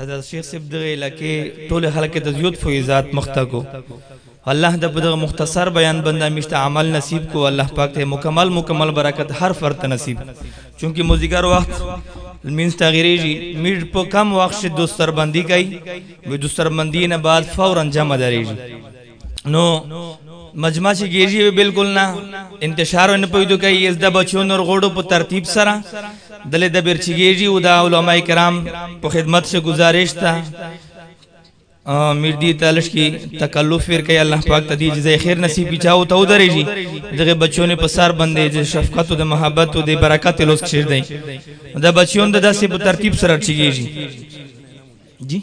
حضرت شیخ صاحب دغه لکه ټول خلک د زیوت فیضات مخته کو. الله د دغه مختصر بیان بنده مشت عمل نصیب کو. الله پاک ته مکمل مکمل برکت هر فرد ته نصیب. چونکه موزیګر وخت مینس تغیریږي میر په کم وخت شه دوستر بندي کوي. و دوستر بندي نه بعد فوراً جمع دریږي. نو مجمع چې گیږي بالکل نه. انتشار نه پویدو کوي. از د بچو نور غوړو په ترتیب سره. دله د برچګیږي او د علماء کرام په خدمت سے گزارش تا. مردی تلش کی تکلف ور کوي الله پاک ته دې جزای خیر نصیب کی چاو ته ودرېږي دغه بچو نه په سر باندې د شفقت او د محبت او د برکت لوس چیر دی د بچو د داسې په ترتیب سره چیږي جی؟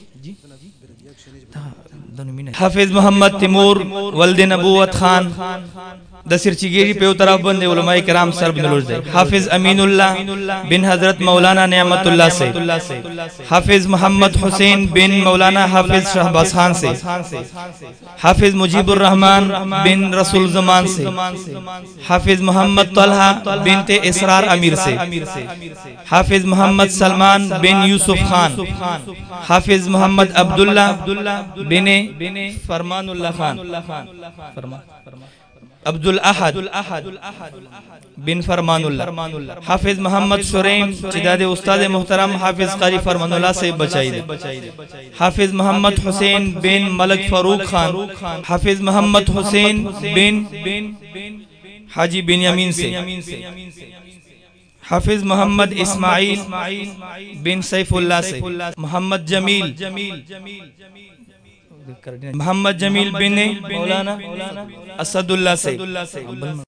حافظ محمد تیمور ولد نبوت خان. د سرچګيري په طرف باندې علماء کرام سر بنلوز دي حافظ امین الله بن حضرت مولانا نعمت الله سے حافظ محمد حسین بن مولانا حافظ شہباز خان سے حافظ مجیب الرحمن بن رسول زمان سے حافظ محمد طلحہ بنت اسرار امیر سے حافظ محمد سلمان بن یوسف خان. حافظ محمد عبداللہ بن فرمان اللہ خان فرمان عبد الاحد بن فرمان اللہ حافظ محمد شریم چداد استاد محترم حافظ قاری فرمان اللہ سے بچائی دے۔ حافظ محمد حسین بن ملک فاروق خان۔ حافظ محمد حسین بن حاجی بن یمین سے۔ حافظ محمد اسماعیل بن سیف اللہ سے۔ محمد جمیل محمد جمیل بن مولانا اسد اللہ سے